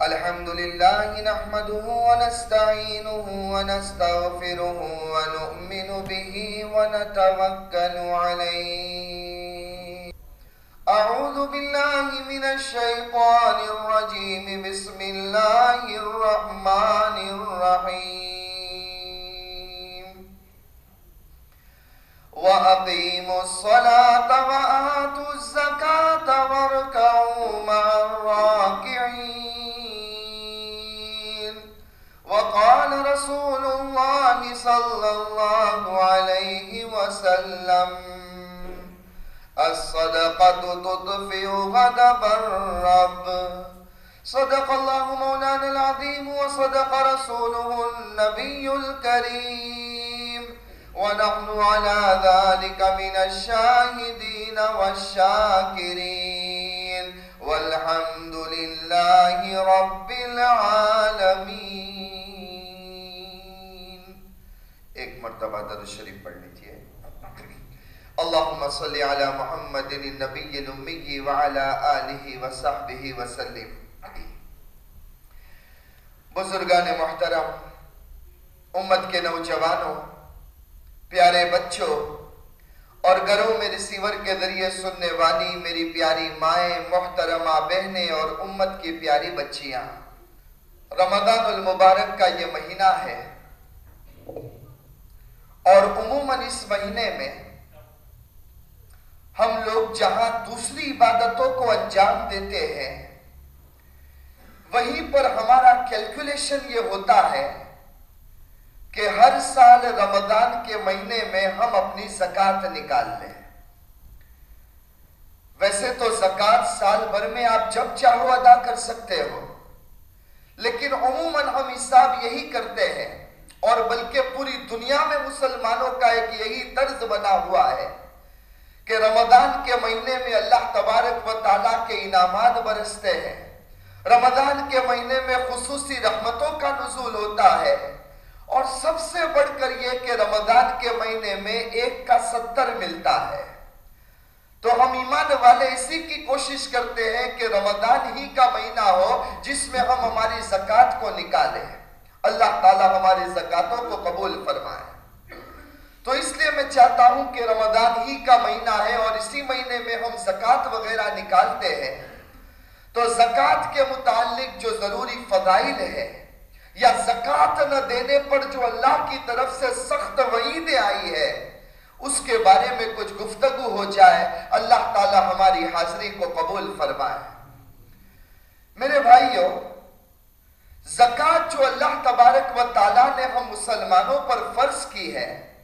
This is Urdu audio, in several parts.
الحمد لله نحمده ونستعينه ونستغفره ونؤمن به ونتوكل عليه. أعوذ بالله من الشيطان الرجيم. بسم الله الرحمن الرحيم. وأقيموا الصلاة وآتوا الزكاة واركعوا مع الراكعين. وقال رسول الله صلى الله عليه وسلم الصدقة تطفئ غضب الرب. صدق الله مولانا العظيم وصدق رسوله النبي الكريم. ونحن على ذلك من الشاهدين والشاكرين. والحمد لله رب العالمين. ایک مرتبہ درود شریف پڑھ لیجیے اللہم صلی علی محمد النبی الامی وعلا آلہ وصحبہ وسلم۔ بزرگان محترم، امت کے نوجوانوں، پیارے بچوں، اور گھروں میں ریسیور کے ذریعے سننے والی میری پیاری مائیں، محترمہ بہنیں اور امت کی پیاری بچیاں، رمضان المبارک کا یہ مہینہ ہے۔ اور عموماً اس مہینے میں ہم لوگ جہاں دوسری عبادتوں کو انجام دیتے ہیں، وہیں پر ہمارا کیلکولیشن یہ ہوتا ہے کہ ہر سال رمضان کے مہینے میں ہم اپنی زکاة نکال لیں۔ ویسے تو زکاة سال بھر میں آپ جب چاہو ادا کر سکتے ہو، لیکن عموماً ہم حساب یہی کرتے ہیں اور بلکہ پوری دنیا میں مسلمانوں کا ایک یہی طرز بنا ہوا ہے کہ رمضان کے مہینے میں اللہ تبارک و تعالیٰ کے انعامات برستے ہیں۔ رمضان کے مہینے میں خصوصی رحمتوں کا نزول ہوتا ہے۔ اور سب سے بڑھ کر یہ کہ رمضان کے مہینے میں ایک کا ستر ملتا ہے۔ تو ہم ایمان والے اسی کی کوشش کرتے ہیں کہ رمضان ہی کا مہینہ ہو جس میں ہم ہماری زکاة کو نکالیں۔ اللہ تعالی ہماری زکاتوں کو قبول فرمائے۔ تو اس لیے میں چاہتا ہوں کہ رمضان ہی کا مہینہ ہے اور اسی مہینے میں ہم زکاة وغیرہ نکالتے ہیں۔ تو زکاة کے متعلق جو ضروری فضائل ہے یا زکاة نہ دینے پر جو اللہ کی طرف سے سخت وعید آئی ہے اس کے بارے میں کچھ گفتگو ہو جائے، اللہ تعالی ہماری حاضری کو قبول فرمائے۔ میرے بھائیوں زکاة جو اللہ تبارک و تعالیٰ نے ہم مسلمانوں پر فرض کی ہے،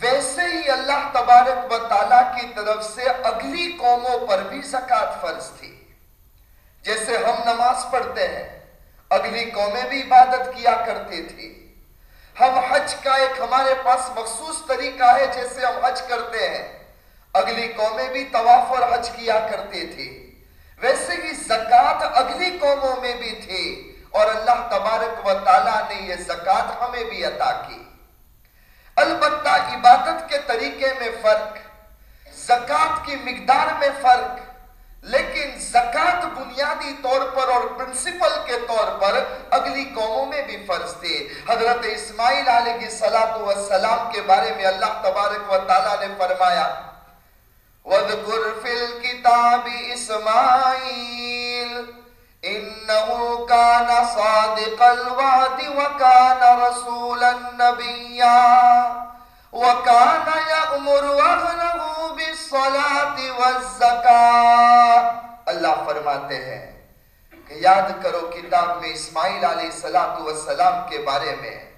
ویسے ہی اللہ تبارک و تعالیٰ کی طرف سے اگلی قوموں پر بھی زکاة فرض تھی۔ جیسے ہم نماز پڑھتے ہیں، اگلی قومیں بھی عبادت کیا کرتی تھی۔ ہم حج کا ایک ہمارے پاس مخصوص طریقہ ہے، جیسے ہم حج کرتے ہیں، اگلی قومیں بھی طواف اور حج کیا کرتی تھی۔ ویسے ہی زکاة اگلی قوموں میں بھی تھی اور اللہ تبارک و تعالیٰ نے یہ زکاة ہمیں بھی عطا کی۔ البتہ عبادت کے طریقے میں فرق زکاة کی مقدار میں فرق، لیکن زکاة بنیادی طور پر اور پرنسپل کے طور پر اگلی قوموں میں بھی فرض تھی۔ حضرت اسماعیل علیہ السلام کے بارے میں اللہ تبارک و تعالیٰ نے فرمایا وَذْكُرْ فِي الْكِتَابِ إِسْمَاعِيلِ إِنَّهُ كَانَ صَادِقَ الْوَعْدِ وَكَانَ رَسُولًا نَبِيًّا وَكَانَ يَأْمُرُ أَهْلَهُ بِالصَّلَاةِ وَالزَّكَاةِ۔ اللہ فرماتے ہیں کہ یاد کرو کتاب میں اسماعیل علیہ السلام کے بارے میں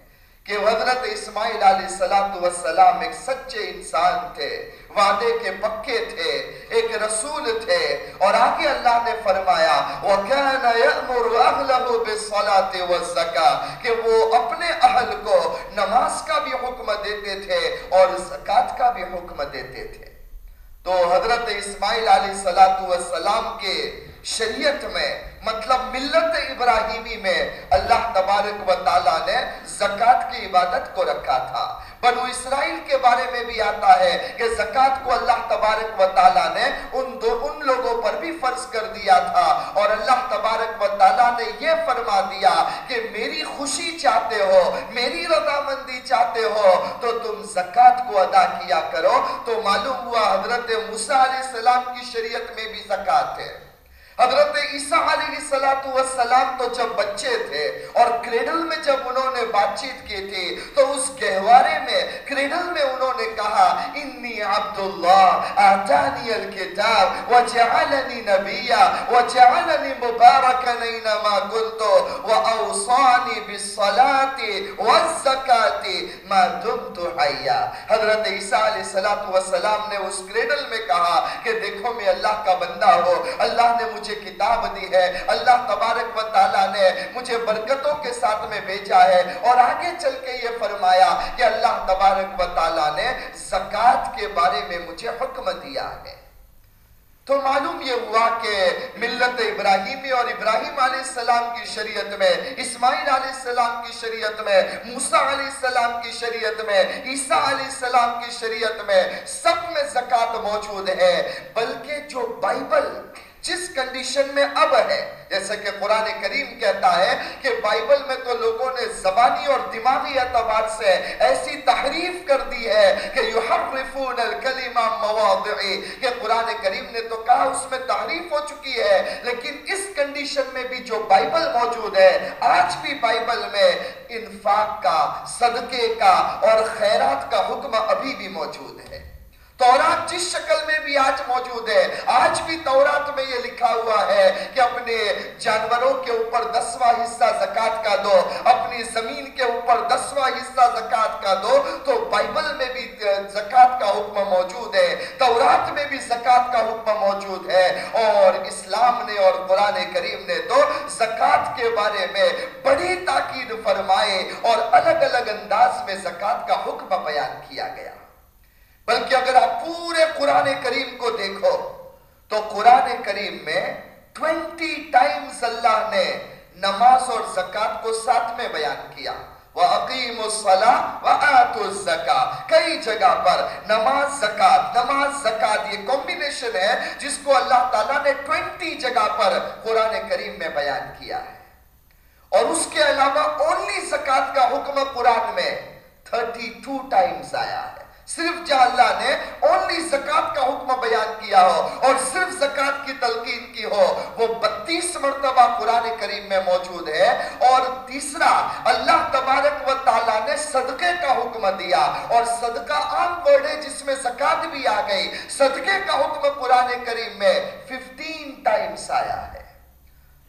کہ حضرت اسماعیل علیہ السلام ایک سچے انسان تھے، وعدے کے پکے تھے، ایک رسول تھے۔ اور آگے اللہ نے فرمایا، وَكَانَ يَأْمُرُ أَهْلَهُ بِالصَّلَاةِ وَالزَّكَاةِ، کہ وہ اپنے اہل کو نماز کا بھی حکم دیتے تھے اور زکاة کا بھی حکم دیتے تھے۔ تو حضرت اسماعیل علیہ السلام کے شریعت میں مطلب ملت ابراہیمی میں اللہ تبارک و تعالیٰ نے زکاة کی عبادت کو رکھا تھا۔ بنو اسرائیل کے بارے میں بھی آتا ہے کہ زکاة کو اللہ تبارک و تعالیٰ نے ان, دو ان لوگوں پر بھی فرض کر دیا تھا۔ اور اللہ تبارک و تعالیٰ نے یہ فرما دیا کہ میری خوشی چاہتے ہو میری رضامندی چاہتے ہو تو تم زکات کو ادا کیا کرو۔ تو معلوم ہوا حضرت موسیٰ علیہ السلام کی شریعت میں بھی زکات ہے۔ حضرت عیسیٰ علیہ السلام تو جب بچے تھے اور کریڈل میں جب انہوں نے بات چیت کی تھی تو اس گہوارے میں کریڈل میں انہوں نے کہا، انی عبداللہ، آتانی الكتاب وجعلنی نبیا وجعلنی مبارکا نینما کنتو واوصانی بالصلاة والزکاة ما دمت حیا. حضرت عیسیٰ علیہ السلام نے اس کریڈل میں کہا کہ دیکھو میں اللہ کا بندہ ہو اللہ نے مجھے مجھے کتاب دی ہے۔ اللہ تبارک و تعالیٰ نے مجھے برکتوں کے ساتھ میں بھیجا ہے۔ اور آگے چل کے یہ فرمایا کہ اللہ تبارک و تعالیٰ نے زکاة کے بارے میں مجھے حکم دیا ہے۔ تو معلوم یہ ہوا کہ ملت ابراہیمی اور ابراہیم علیہ السلام کی شریعت میں، اسماعیل علیہ السلام کی شریعت میں، موسیٰ علیہ السلام کی شریعت میں، عیسیٰ علیہ السلام کی شریعت میں سب میں زکاة موجود ہے۔ بلکہ جو بائبل جس کنڈیشن میں اب ہے جیسے کہ قرآن کریم کہتا ہے کہ بائبل میں تو لوگوں نے زبانی اور دماغی اعتبار سے ایسی تحریف کر دی ہے کہ یحرفون الکلمہ مواضعی۔ کہ قرآن کریم نے تو کہا اس میں تحریف ہو چکی ہے، لیکن اس کنڈیشن میں بھی جو بائبل موجود ہے، آج بھی بائبل میں انفاق کا، صدقے کا اور خیرات کا حکم ابھی بھی موجود ہے۔ تورات جس شکل میں بھی آج موجود ہے، آج بھی تورات میں یہ لکھا ہوا ہے کہ اپنے جانوروں کے اوپر دسواں حصہ زکاة کا دو، اپنی زمین کے اوپر دسواں حصہ زکاة کا دو، تو بائبل میں بھی زکاة کا حکم موجود ہے، تورات میں بھی زکاة کا حکم موجود ہے اور اسلام نے اور قرآن کریم نے تو زکاة کے بارے میں بڑی تاکید فرمائے اور الگ الگ انداز میں زکاة کا حکم بیان کیا گیا۔ بلکہ اگر آپ پورے قرآن کریم کو دیکھو، تو قرآن کریم میں ٹوینٹی ٹائمز اللہ نے نماز اور زکاة کو ساتھ میں بیان کیا۔ وَأَقِيمُ الصَّلَاةِ وَآتُ الزَّكَاةِ۔ کئی جگہ پر نماز زکاة نماز زکاة یہ کومبینیشن ہے جس کو اللہ تعالیٰ نے ٹوینٹی جگہ پر قرآن کریم میں بیان کیا ہے۔ اور اس کے علاوہ اونلی زکاة کا حکم قرآن میں تھرٹی ٹو ٹائمز آیا ہے۔ صرف جہاں اللہ نے اونلی زکاة کا حکم بیان کیا ہو اور صرف زکاة کی تلقین کی ہو، وہ بتیس مرتبہ قرآن کریم میں موجود ہے۔ اور تیسرا، اللہ تبارک و تعالیٰ نے صدقے کا حکم دیا۔ اور صدقہ عام ورڈ ہے جس میں زکاة بھی آ گئی، صدقے کا حکم قرآن کریم میں ففٹین ٹائمز آیا۔ ہے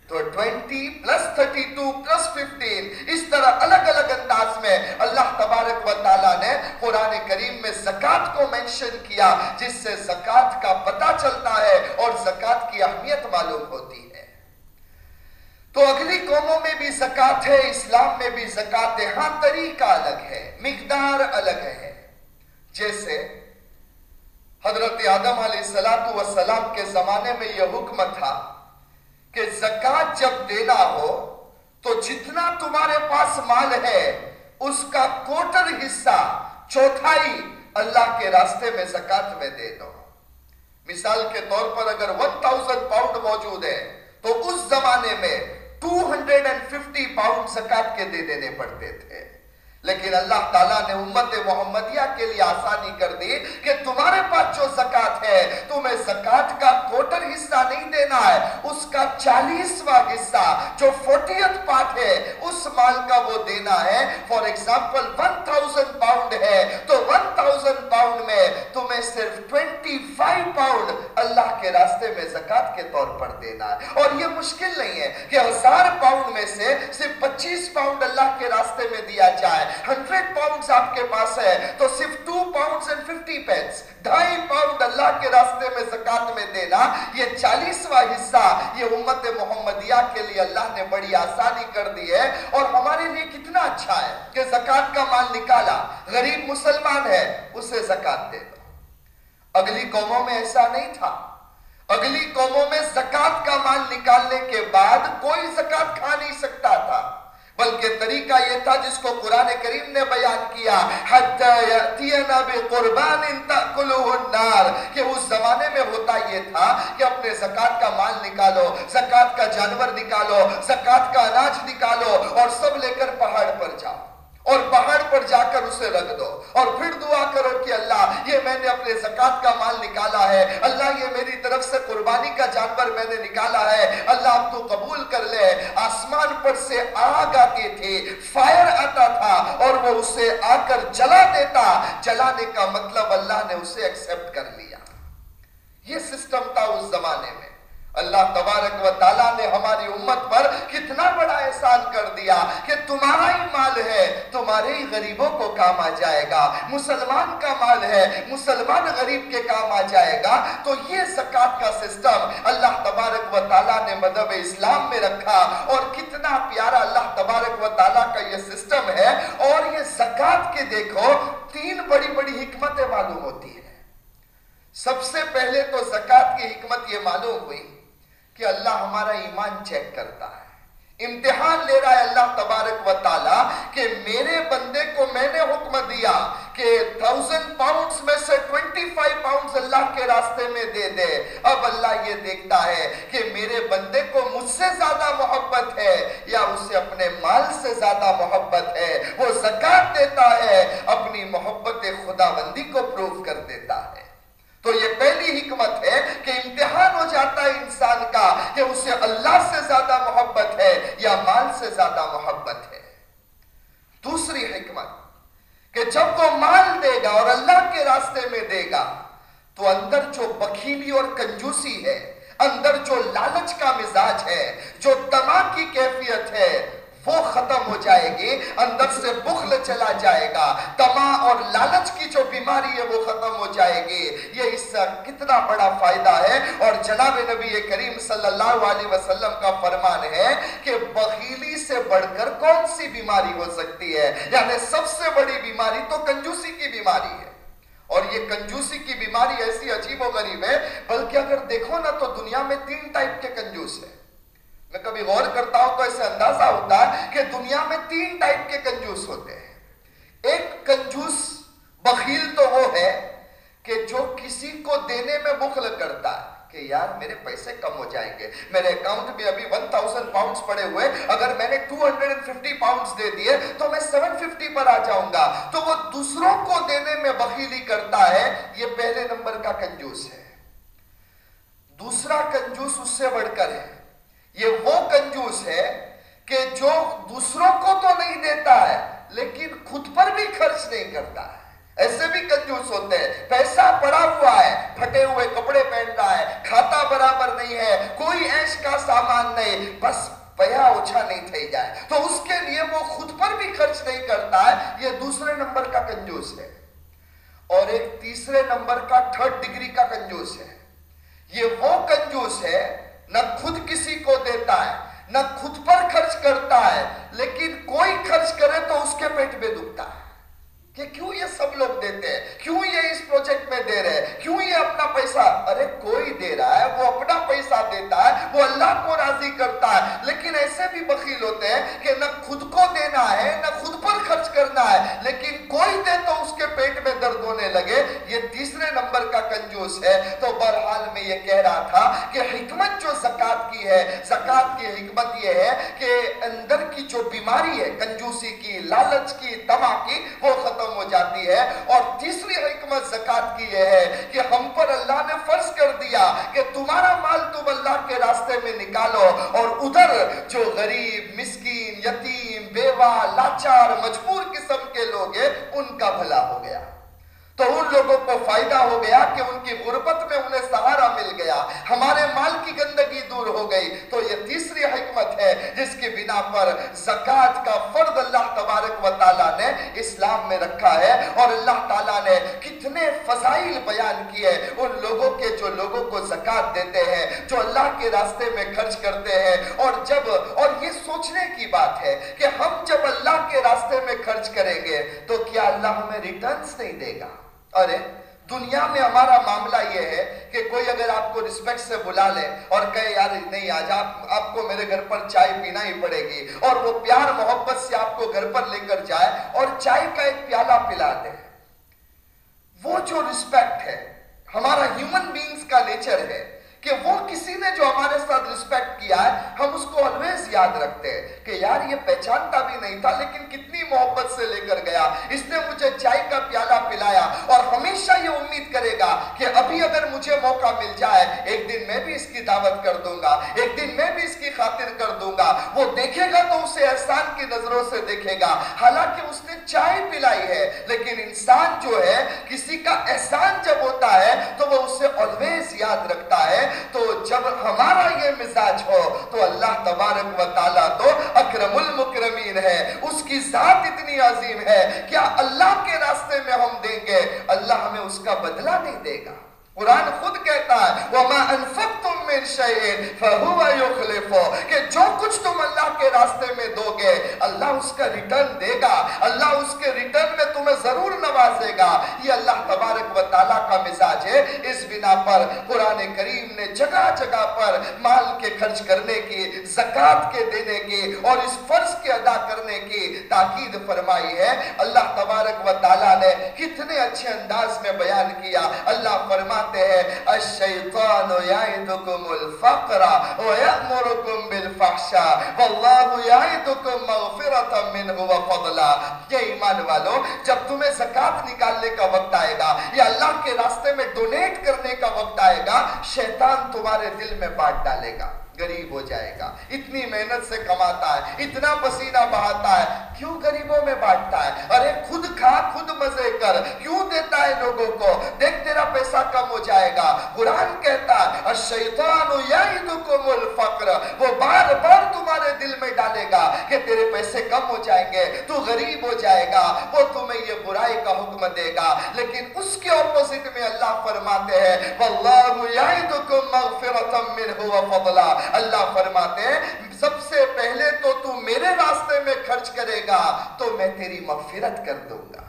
تو twenty plus thirty two plus fifteen اس طرح الگ الگ انداز میں اللہ تبارک و تعالیٰ نے قرآن کریم میں زکاة کو منشن کیا، جس سے زکاة کا پتہ چلتا ہے اور زکاة کی اہمیت معلوم ہوتی ہے۔ تو اگلی قوموں میں بھی زکاة ہے، اسلام میں بھی زکاة ہے ہاں طریقہ الگ ہے، مقدار الگ ہے۔ جیسے حضرت آدم علیہ السلام کے زمانے میں یہ حکم تھا کہ زکاة جب دینا ہو تو جتنا تمہارے پاس مال ہے، اس کا کوٹر حصہ چوتھائی اللہ کے راستے میں زکاة میں دے دو۔ مثال کے طور پر اگر ون پاؤنڈ موجود ہے، تو اس زمانے میں two hundred and fifty pound زکاة کے دے دینے پڑتے تھے۔ لیکن اللہ تعالیٰ نے امت محمدیہ کے لیے آسانی کر دی کہ تمہارے پاس جو زکاة ہے، تمہیں زکاة کا کوٹر حصہ نہیں دینا ہے۔ اس کا چالیسواں حصہ جو فورٹیت پارٹ ہے، اس مال کا وہ دینا ہے۔ For example one thousand pound ہے۔ تو ون تھاؤزن پاؤنڈ میں تمہیں صرف ٹوینٹی فائیو پاؤنڈ اللہ کے راستے میں زکاة کے طور پر دینا ہے۔ اور یہ مشکل نہیں ہے کہ ہزار پاؤنڈ میں سے صرف پچیس پاؤنڈ اللہ کے راستے میں دیا جائے۔ ہنڈریڈ پاؤنڈز آپ کے پاس ہے تو صرف two pounds and fifty pence ڈھائی پاؤنڈ اللہ کے راستے میں زکاة میں دینا یہ چالیسواں حصہ یہ امت محمدیہ کے لیے اللہ نے بڑی آسانی کر دی ہے اور ہمارے لیے کتنا اچھا ہے کہ زکاة کا مال نکالا غریب مسلمان ہے اسے زکاة دے دو اگلی قوموں میں ایسا نہیں تھا اگلی قوموں میں زکاة کا مال نکالنے کے بعد کوئی زکاة کھا نہیں سکتا تھا بلکہ طریقہ یہ تھا جس کو قرآن کریم نے بیان کیا قربان النار، کہ اس زمانے میں ہوتا یہ تھا کہ اپنے زکاة کا مال نکالو زکاة کا جانور نکالو زکاة کا اناج نکالو اور سب لے کر پہاڑ پر جاؤ۔ اور پہاڑ پر جا کر اسے رکھ دو۔ اور پھر دعا کرو کہ اللہ، یہ میں نے اپنے زکات کا مال نکالا ہے۔ اللہ، یہ میری طرف سے قربانی کا جانور میں نے نکالا ہے۔ اللہ، اب تو قبول کر لے۔ آسمان پر سے آگ آتی تھی، فائر آتا تھا اور وہ اسے آ کر جلا دیتا۔ جلانے کا مطلب اللہ نے اسے ایکسپٹ کر لیا۔ یہ سسٹم تھا اس زمانے میں۔ اللہ تبارک و تعالیٰ نے ہماری امت پر کتنا بڑا احسان کر دیا کہ تمہارا ہی مال ہے، تمہارے ہی غریبوں کو کام آ جائے گا، مسلمان کا مال ہے، مسلمان غریب کے کام آ جائے گا۔ تو یہ زکاة کا سسٹم اللہ تبارک و تعالیٰ نے مذہب اسلام میں رکھا۔ اور کتنا پیارا اللہ تبارک و تعالیٰ کا یہ سسٹم ہے۔ اور یہ زکاة کے دیکھو، تین بڑی بڑی حکمتیں معلوم ہوتی ہیں۔ سب سے پہلے تو زکاة کی حکمت یہ معلوم ہوئی۔ کہ اللہ ہمارا ایمان چیک کرتا ہے۔ امتحان لے رہا ہے اللہ تبارک و تعالیٰ کہ میرے بندے کو میں نے حکم دیا کہ تھاؤزن پاؤنڈز میں سے ٹوینٹی فائیو پاؤنڈز اللہ کے راستے میں دے دے۔ اب اللہ یہ دیکھتا ہے کہ میرے بندے کو مجھ سے زیادہ محبت ہے یا اسے اپنے مال سے زیادہ محبت ہے۔ وہ زکاة دیتا ہے، اپنی محبت خدا بندی کو پروف کر دیتا ہے۔ تو یہ پہلی حکمت ہے کہ امتحان ہو جاتا ہے انسان کا کہ اسے اللہ سے زیادہ محبت ہے یا مال سے زیادہ محبت ہے۔ دوسری حکمت کہ جب وہ مال دے گا اور اللہ کے راستے میں دے گا، تو اندر جو بخیلی اور کنجوسی ہے، اندر جو لالچ کا مزاج ہے، جو تما کی کیفیت ہے وہ ختم ہو جائے گی، اندر سے بخل چلا جائے گا۔ تما اور لالچ کی جو بیماری ہے وہ ختم ہو جائے گی۔ یہ اس سے کتنا بڑا فائدہ ہے۔ اور جناب نبی کریم صلی اللہ علیہ وسلم کا فرمان ہے کہ بخیلی سے بڑھ کر کون سی بیماری ہو سکتی ہے؟ یعنی سب سے بڑی بیماری تو کنجوسی کی بیماری ہے۔ اور یہ کنجوسی کی بیماری ایسی عجیب و غریب ہے، بلکہ اگر دیکھو نا تو دنیا میں تین ٹائپ کے کنجوس ہیں۔ کبھی غور کرتا ہوں تو ایسے اندازہ ہوتا ہے کہ دنیا میں تین ٹائپ کے کنجوس ہوتے ہیں۔ ایک کنجوس بخیل تو وہ ہے کہ جو کسی کو دینے میں بخل کرتا ہے کہ یار میرے پیسے کم ہو جائیں گے۔ میرے اکاؤنٹ میں ابھی ون تاؤزن پاؤنڈز پڑے ہوئے، اگر میں نے two hundred and fifty pounds دے دیے تو میں سیون ففٹی پر آ جاؤں گا۔ تو وہ دوسروں کو دینے میں بخیلی کرتا ہے، یہ پہلے نمبر کا کنجوس ہے۔ دوسرا کنجوس اس سے بڑھ کر ہے۔ یہ وہ کنجوس ہے کہ جو دوسروں کو تو نہیں دیتا ہے، لیکن خود پر بھی خرچ نہیں کرتا ہے۔ ایسے بھی کنجوس ہوتے ہیں۔ پیسہ پڑا ہوا ہے، پھٹے ہوئے کپڑے پہن رہا ہے، کھاتا برابر نہیں ہے، کوئی عیش کا سامان نہیں۔ بس پیا اوچھا نہیں تھے جائے۔ تو اس کے لیے وہ خود پر بھی خرچ نہیں کرتا ہے۔ یہ دوسرے نمبر کا کنجوس ہے۔ اور ایک تیسرے نمبر کا تھرڈ ڈگری کا کنجوس ہے۔ یہ وہ کنجوس ہے نہ خود کسی کو دیتا ہے، نہ خود پر خرچ کرتا ہے، لیکن کوئی خرچ کرے تو اس کے پیٹ میں دکھتا ہے۔ کہ کیوں یہ سب لوگ دیتے ہیں؟ کیوں یہ اس پروجیکٹ میں دے رہے ہیں؟ کیوں یہ اپنا پیسہ؟ ارے کوئی دے رہا ہے، وہ اپنا پیسہ دیتا ہے، وہ اللہ کو راضی کرتا ہے۔ لیکن ایسے بھی بخیل ہوتے ہیں کہ نہ خود کو دینا ہے، نہ خود پر خرچ کرنا ہے، لیکن کوئی دے تو اس کے پیٹ میں درد ہونے لگے۔ یہ تیسرے نمبر کا کنجوس ہے۔ تو برحال یہ کہہ رہا تھا کہ حکمت جو زکاة کی ہے زکاة کی حکمت یہ ہے کہ اندر کی جو بیماری ہے، کنجوسی کی، لالچ کی تما کی، وہ ختم ہو جاتی ہے۔ اور تیسری حکمت زکاة کی یہ ہے کہ ہم پر اللہ نے فرض کر دیا کہ تمہارا مال تم اللہ کے راستے میں نکالو اور ادھر جو غریب، مسکین، یتیم، بیوہ، لاچار، مجبور قسم کے لوگ ہیں، ان کا بھلا ہو گیا۔ تو ان لوگوں کو فائدہ ہو گیا کہ ان کی غربت میں انہیں سہارا مل گیا۔ ہمارے مال کی گندگی دور ہو گئی۔ تو یہ تیسری حکمت ہے جس کی بنا پر زکاة کا فرد اللہ تبارک و تعالیٰ نے اسلام میں رکھا ہے۔ اور اللہ تعالیٰ نے کتنے فضائل بیان کیے ان لوگوں کے جو لوگوں کو زکاة دیتے ہیں، جو اللہ کے راستے میں خرچ کرتے ہیں۔ اور جب، اور یہ سوچنے کی بات ہے کہ ہم جب اللہ کے راستے میں خرچ کریں گے تو کیا اللہ ہمیں ریٹرنز نہیں دے گا؟ ارے، دنیا میں ہمارا معاملہ یہ ہے کہ کوئی اگر آپ کو رسپیکٹ سے بلا لے اور کہے، یار، نہیں، آج آپ آپ کو میرے گھر پر چائے پینا ہی پڑے گی اور وہ پیار محبت سے آپ کو گھر پر لے کر جائے اور چائے کا ایک پیالہ پلا دے. وہ جو رسپیکٹ ہے، ہمارا ہیومن بینگز کا نیچر ہے۔ کہ وہ کسی نے جو ہمارے ساتھ رسپیکٹ کیا ہے، ہم اس کو الویز یاد رکھتے ہیں کہ یار، یہ پہچانتا بھی نہیں تھا، لیکن کتنی محبت سے لے کر گیا۔ اس نے مجھے چائے کا پیالہ پلایا اور ہمیشہ یہ امید کرے گا کہ ابھی اگر مجھے موقع مل جائے، ایک دن میں بھی اس کی دعوت کر دوں گا، ایک دن میں بھی اس کی خاطر کر دوں گا۔ وہ دیکھے گا تو اسے احسان کی نظروں سے دیکھے گا۔ حالانکہ اس نے چائے پلائی ہے، لیکن انسان جو ہے، کسی کا احسان جب ہوتا ہے تو وہ اسے الویز یاد رکھتا ہے۔ تو جب ہمارا یہ مزاج ہو تو اللہ تبارک و تعالیٰ تو اکرم المکرمین ہے۔ اس کی ذات اتنی عظیم ہے۔ کیا اللہ کے راستے میں ہم دیں گے؟ اللہ ہمیں اس کا بدلہ نہیں دے گا۔ قرآن خود کہتا ہے، وَمَا أَنفَقْتُم مِّن شَيْءٍ فَهُوَ يُخْلِفُ۔ کہ جو کچھ تم اللہ کے راستے میں دو گے اللہ اس کا ریٹرن دے گا۔ اللہ اس کے ریٹرن میں تمہیں ضرور نوازے گا۔ یہ اللہ تبارک و تعالیٰ کا مزاج ہے۔ اس بنا پر قرآن کریم نے جگہ جگہ پر مال کے خرچ کرنے کی زکاة کے دینے کی اور اس فرض کے ادا کرنے کی تاکید فرمائی ہے۔ اللہ تبارک و تعالیٰ نے کتنے اچھے انداز میں بیان کیا۔ اللہ فرماتے ہیں، الشیطان یعیدکم الفقر و ویأمرکم بالفحشا واللہ یعیدکم مغفرتا منہ و فضلا۔ یہ ایمان والو، جب تمہیں زکاة نکالنے کا وقت آئے گا یا اللہ کے راستے میں ڈونیٹ کرنے کا وقت آئے گا، شیطان تمہارے دل میں بات ڈالے گا۔ غریب ہو جائے گا اتنی محنت سے کماتا ہے اتنا پسینہ بہاتا ہے کیوں غریبوں میں بانٹتا ہے ارے خود کھا خود مزے کر کیوں دیتا ہے لوگوں کو دیکھ تیرا پیسہ کم ہو جائے گا قرآن کہتا ہے الشیطان یعیدکم الفقر وہ بار بار تمہارے دل میں ڈالے گا کہ تیرے پیسے کم ہو جائیں گے تو غریب ہو جائے گا وہ تمہیں یہ برائی کا حکم دے گا لیکن اس کے اپوزٹ میں اللہ فرماتے ہیں واللہ یعیدکم مغفرتا منہ وفضلا اللہ فرماتے ہیں، سب سے پہلے تو تو میرے راستے میں خرچ کرے گا، تو میں تیری مغفرت کر دوں گا۔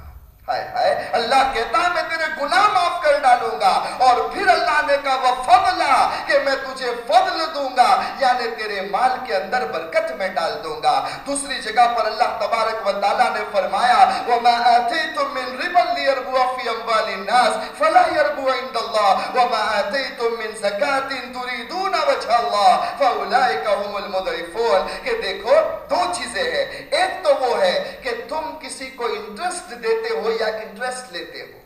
ہائے ہائے، اللہ کہتا ہے، میں تیرے گناہ معاف کر ڈالوں گا۔ اور پھر اللہ نے کہا، وفا فضلا کہ میں تجھے فضل دوں گا یعنی تیرے مال کے اندر برکت میں ڈال دوں گا۔ دوسری جگہ پر اللہ تبارک و تعالیٰ نے فرمایا، وَمَا آتَيْتُم مِّن رِبًا لِيَرْبُوَ فِي أَمْوَالِ النَّاسِ فَلَا يَرْبُوَ عِندَ اللَّهِ وَمَا آتَيْتُم مِّن زَكَاةٍ تُرِيدُونَ وَجْهَ اللَّهِ فَأُولَئِكَ هُمُ الْمُضْعِفُونَ۔ کہ دیکھو، دو چیزیں ہیں۔ ایک تو وہ ہے کہ تم کسی کو انٹرسٹ دیتے ہو یا انٹرسٹ لیتے ہو۔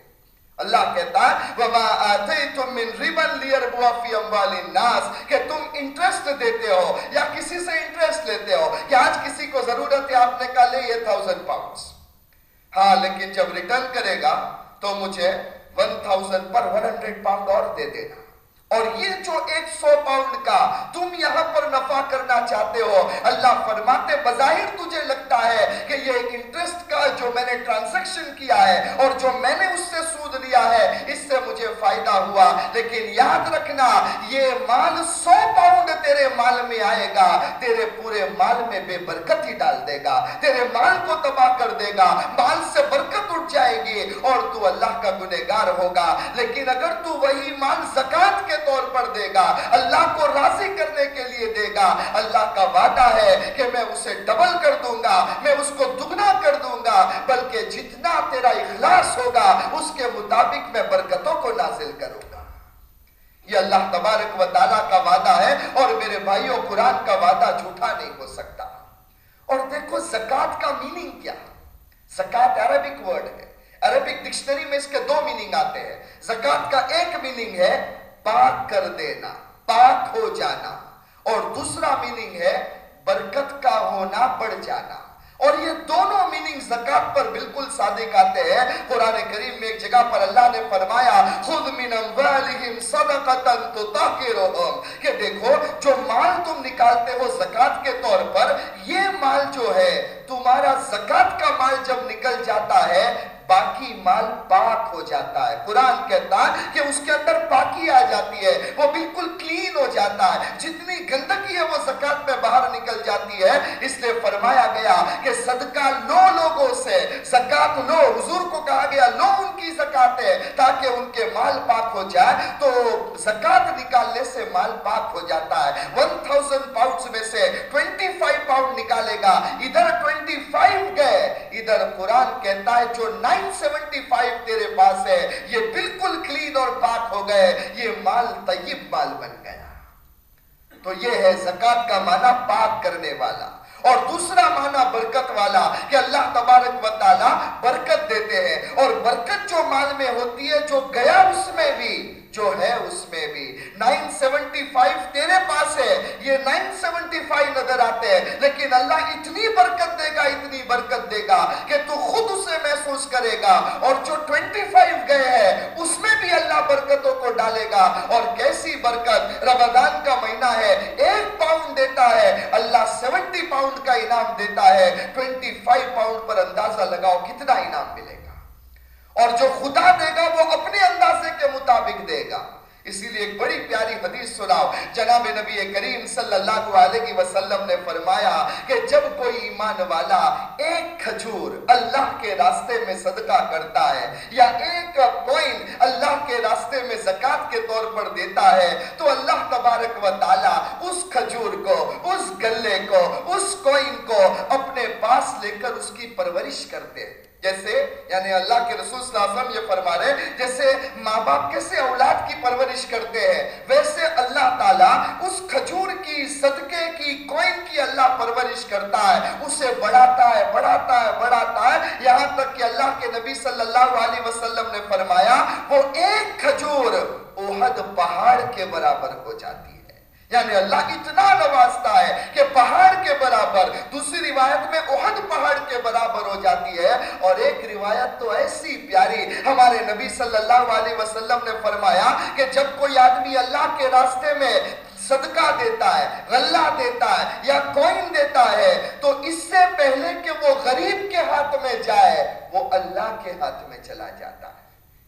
اللہ کہتا ہے، وَمَا آتَيْتُم مِّن رِبًا لِيَرْبُوَ فِي أَمْوَالِ النَّاسِ کہ تم انٹرسٹ دیتے ہو یا کسی سے انٹرسٹ لیتے ہو کہ آج کسی کو ضرورت ہے آپ نے کہا لے یہ تھاؤزن پاؤنڈز ہاں لیکن جب ریٹرن کرے گا تو مجھے ون تھاؤزن پر ون ہنڈریڈ پاؤنڈ اور دے دینا۔ اور یہ جو ایک سو پاؤنڈ کا تم یہاں پر نفع کرنا چاہتے ہو، اللہ فرماتے بظاہر تجھے لگتا ہے کہ یہ ایک انٹرسٹ کا جو میں نے ٹرانزیکشن کیا ہے اور جو میں نے اس سے سود لیا ہے، اس سے مجھے فائدہ ہوا۔ لیکن یاد رکھنا، یہ مال سو پاؤنڈ تیرے مال میں آئے گا، تیرے پورے مال میں بے برکت ہی ڈال دے گا، تیرے مال کو تباہ کر دے گا، مال سے برکت اٹھ جائے گی اور تو اللہ کا گنہگار ہوگا۔ لیکن اگر تو وہی مال زکاة کے طور پر دے گا، اللہ کو راضی کرنے کے لیے دے گا۔ اللہ کا وعدہ ہے کہ میں اسے ڈبل کر دوں گا، میں اس کو دگنا کر دوں گا، بلکہ جتنا تیرا اخلاص ہوگا، اس کے مطابق میں برکتوں کو نازل کروں گا۔ یہ اللہ تبارک و تعالیٰ کا وعدہ ہے اور میرے بھائیوں، قرآن کا وعدہ جھوٹا نہیں ہو سکتا۔ اور دیکھو زکاة کا میننگ کیا؟ زکاة عربک ورڈ ہے۔ عربک ڈکشنری میں اس کے دو میننگ آتے ہیں۔ زکاة کا ایک میننگ ہے پاک کر دینا، پاک ہو جانا۔ اور دوسرا میننگ ہے برکت کا ہونا بڑھ جانا۔ اور یہ دونوں میننگ زکاة پر بالکل صادق آتے ہیں۔ قرآن کریم میں ایک جگہ پر اللہ نے فرمایا خود من اموالہم صدقتا تطاکرہم کہ دیکھو، جو مال تم نکالتے ہو زکاة کے طور پر، یہ مال جو ہے، تمہارا زکاة کا مال جب نکل جاتا ہے باقی مال پاک ہو جاتا ہے۔ قرآن کہتا ہے کہ اس کے اندر پاکی آ جاتی ہے، وہ بالکل کلین ہو جاتا ہے۔ جتنی گندگی ہے وہ زکاة میں باہر نکل جاتی ہے۔ اس لیے فرمایا گیا کہ صدقہ لو لوگوں سے زکاة لو۔ حضور کو کہا گیا، لو ان کی زکات ہے تاکہ ان کے مال پاک ہو جائے۔ تو زکات نکالنے سے مال پاک ہو جاتا ہے۔ ون تھاؤزینڈ پاؤنڈ میں سے ٹوینٹی فائیو پاؤنڈ نکالے گا۔ ادھر ٹوینٹی فائیو گئے، ادھر قرآن کہتا ہے جو نائن سیونٹی فائیو تیرے پاس ہے، یہ بالکل کلین اور پاک ہو گئے، یہ مال طیب مال بن گیا۔ تو یہ ہے زکات کا معنی پاک کرنے والا۔ اور دوسرا معنی برکت والا، کہ اللہ تبارک و تعالی برکت دیتے ہیں۔ اور برکت جو مال میں ہوتی ہے، جو گیا اس میں بھی جو ہے اس میں بھی۔ نائن سیونٹی فائیو تیرے پاس ہے، یہ نائن سیونٹی فائیو نظر آتے ہیں، لیکن اللہ اتنی برکت دے گا، اتنی برکت دے گا کہ تو خود اسے محسوس کرے گا۔ اور جو ٹوینٹی فائیو گئے ہیں، اس میں بھی اللہ برکتوں کو ڈالے گا۔ اور کیسی برکت، رمضان کا مہینہ ہے، ایک پاؤنڈ دیتا ہے، اللہ سیونٹی پاؤنڈ کا انعام دیتا ہے۔ ٹوینٹی فائیو پاؤنڈ پر اندازہ لگاؤ کتنا انعام ملے گا۔ اور جو خدا دے گا وہ اپنے اندازے کے مطابق دے گا۔ اسی لیے ایک بڑی پیاری حدیث سناؤ۔ جناب نبی کریم صلی اللہ علیہ وسلم نے فرمایا کہ جب کوئی ایمان والا ایک کھجور اللہ کے راستے میں صدقہ کرتا ہے یا ایک کوئن اللہ کے راستے میں زکاة کے طور پر دیتا ہے، تو اللہ تبارک و تعالی اس کھجور کو، اس گلے کو، اس کوئن کو اپنے پاس لے کر اس کی پرورش کرتے ہیں۔ جیسے یعنی اللہ کے رسول صلی اللہ علیہ وسلم یہ فرما رہے جیسے ماں باپ کیسے اولاد کی پرورش کرتے ہیں، ویسے اللہ تعالیٰ اس کھجور کی، صدقے کی، کوئن کی اللہ پرورش کرتا ہے، اسے بڑھاتا ہے بڑھاتا ہے بڑھاتا ہے۔ یہاں تک کہ اللہ کے نبی صلی اللہ علیہ وسلم نے فرمایا، وہ ایک کھجور اوہد پہاڑ کے برابر ہو جاتی ہے۔ یعنی اللہ اتنا نوازتا ہے کہ پہاڑ کے برابر، دوسری روایت میں احد پہاڑ کے برابر ہو جاتی ہے۔ اور ایک روایت تو ایسی پیاری، ہمارے نبی صلی اللہ علیہ وسلم نے فرمایا کہ جب کوئی آدمی اللہ کے راستے میں صدقہ دیتا ہے، غلہ دیتا ہے یا کوئن دیتا ہے، تو اس سے پہلے کہ وہ غریب کے ہاتھ میں جائے، وہ اللہ کے ہاتھ میں چلا جاتا ہے۔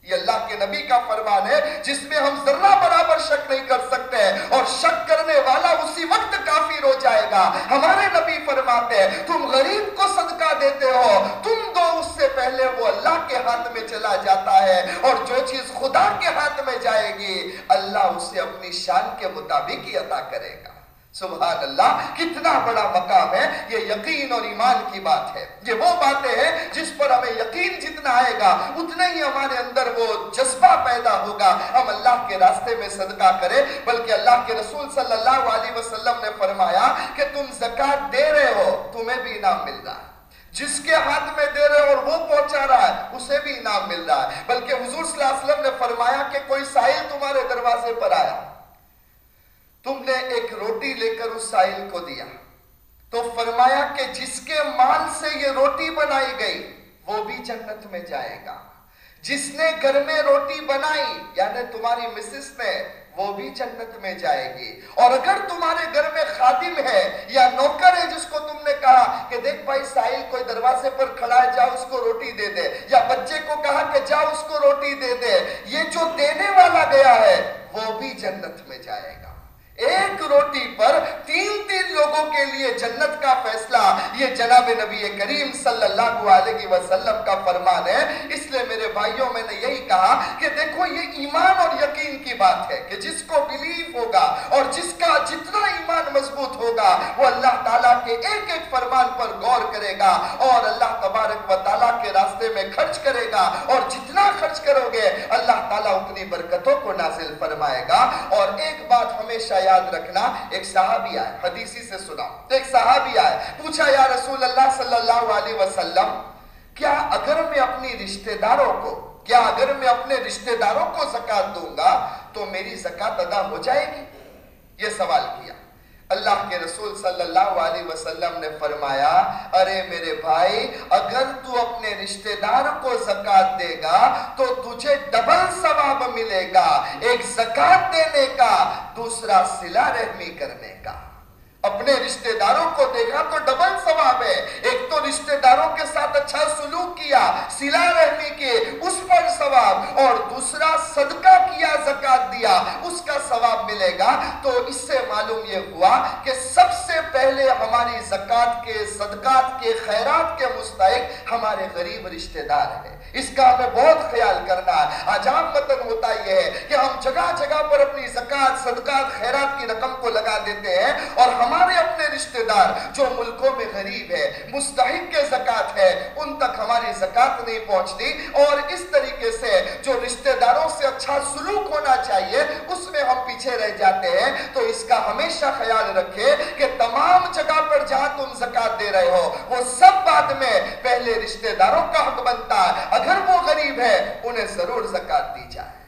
یہ اللہ کے نبی کا فرمان ہے، جس میں ہم ذرہ برابر شک نہیں کر سکتے اور شک کرنے والا اسی وقت کافر ہو جائے گا۔ ہمارے نبی فرماتے ہیں، تم غریب کو صدقہ دیتے ہو، تم دو اس سے پہلے وہ اللہ کے ہاتھ میں چلا جاتا ہے اور جو چیز خدا کے ہاتھ میں جائے گی، اللہ اسے اپنی شان کے مطابق ہی عطا کرے گا۔ سبحان اللہ کتنا بڑا مقام ہے، یہ یقین اور ایمان کی بات ہے۔ یہ وہ باتیں ہیں جس پر ہمیں یقین جتنا آئے گا، اتنا ہی ہمارے اندر وہ جذبہ پیدا ہوگا۔ ہم اللہ کے راستے میں صدقہ کریں، بلکہ اللہ کے رسول صلی اللہ علیہ وسلم نے فرمایا کہ تم زکاة دے رہے ہو، تمہیں بھی انعام مل رہا ہے۔ جس کے ہاتھ میں دے رہے اور وہ پہنچا رہا ہے، اسے بھی انعام مل رہا ہے۔ بلکہ حضور صلی اللہ علیہ وسلم نے فرمایا کہ کوئی سائل تمہارے دروازے پر آیا۔ تم نے ایک روٹی لے کر اس سائل کو دیا۔ تو فرمایا کہ جس کے مال سے یہ روٹی بنائی گئی، وہ بھی جنت میں جائے گا۔ جس نے گھر میں روٹی بنائی یعنی تمہاری مسس نے وہ بھی جنت میں جائے گی۔ اور اگر تمہارے گھر میں خادم ہے یا نوکر ہے، جس کو تم نے کہا کہ دیکھ بھائی، ساحل کوئی دروازے پر کھڑا ہے جاؤ اس کو روٹی دے دے۔ یا بچے کو کہا کہ جاؤ اس کو روٹی دے دے۔ یہ جو دینے والا گیا ہے، وہ بھی جنت میں جائے گا۔ ایک روٹی پر تین تین لوگوں کے لیے جنت کا فیصلہ۔ یہ جناب نبی کریم صلی اللہ علیہ وسلم کا فرمان ہے۔ اس لیے میرے بھائیوں، میں نے یہی کہا کہ دیکھو، یہ ایمان اور یقین کی بات ہے کہ جس کو بلیف ہوگا اور جس کا جتنا ایمان مضبوط ہوگا، وہ اللہ تعالیٰ کے ایک ایک فرمان پر غور کرے گا اور اللہ تبارک و تعالیٰ کے راستے میں خرچ کرے گا۔ اور جتنا خرچ کرو گے، اللہ تعالیٰ اتنی برکتوں کو نازل فرمائے گا۔ اور ایک بات ہمیشہ یاد رکھنا، ایک صحابی آئے، حدیثی سے سنا۔ ایک صحابی آئے، پوچھا، یا رسول اللہ صلی اللہ علیہ وسلم، کیا اگر میں اپنی رشتہ داروں کو، کیا اگر میں اپنے رشتہ داروں کو زکاة دوں گا، تو میری زکاة ادا ہو جائے گی؟ یہ سوال کیا۔ اللہ کے رسول صلی اللہ علیہ وسلم نے فرمایا، ارے میرے بھائی، اگر تو اپنے رشتہ دار کو زکاة دے گا، تو تجھے ڈبل ثواب ملے گا، ایک زکاة دینے کا، دوسرا صلح رحمی کرنے کا۔ اپنے رشتہ داروں کو دیکھا تو ڈبل ثواب ہے۔ ایک تو رشتہ داروں کے ساتھ اچھا سلوک کیا سلا رہنے کے، اس پر ثواب، اور دوسرا صدقہ کیا زکات دیا، اس کا ثواب ملے گا۔ تو اس سے معلوم یہ ہوا کہ سب سے پہلے ہماری زکات کے، صدقات کے، خیرات کے مستحق ہمارے غریب رشتہ دار ہیں۔ اس کا ہمیں بہت خیال کرنا ہے۔ عجاب مطن ہوتا یہ ہے کہ ہم جگہ جگہ پر اپنی زکات صدقات، خیرات کی رقم کو لگا دیتے ہیں اور ہم ہمارے اپنے رشتہ دار جو ملکوں میں غریب ہے، مستحق کے زکات ہے، ان تک ہماری زکات نہیں پہنچتی۔ اور اس طریقے سے جو رشتہ داروں سے اچھا سلوک ہونا چاہیے، اس میں ہم پیچھے رہ جاتے ہیں۔ تو اس کا ہمیشہ خیال رکھے کہ تمام جگہ پر جہاں تم زکات دے رہے ہو، وہ سب بعد میں پہلے رشتہ داروں کا حق بنتا۔ ہے اگر وہ غریب ہے، انہیں ضرور زکات دی جائے۔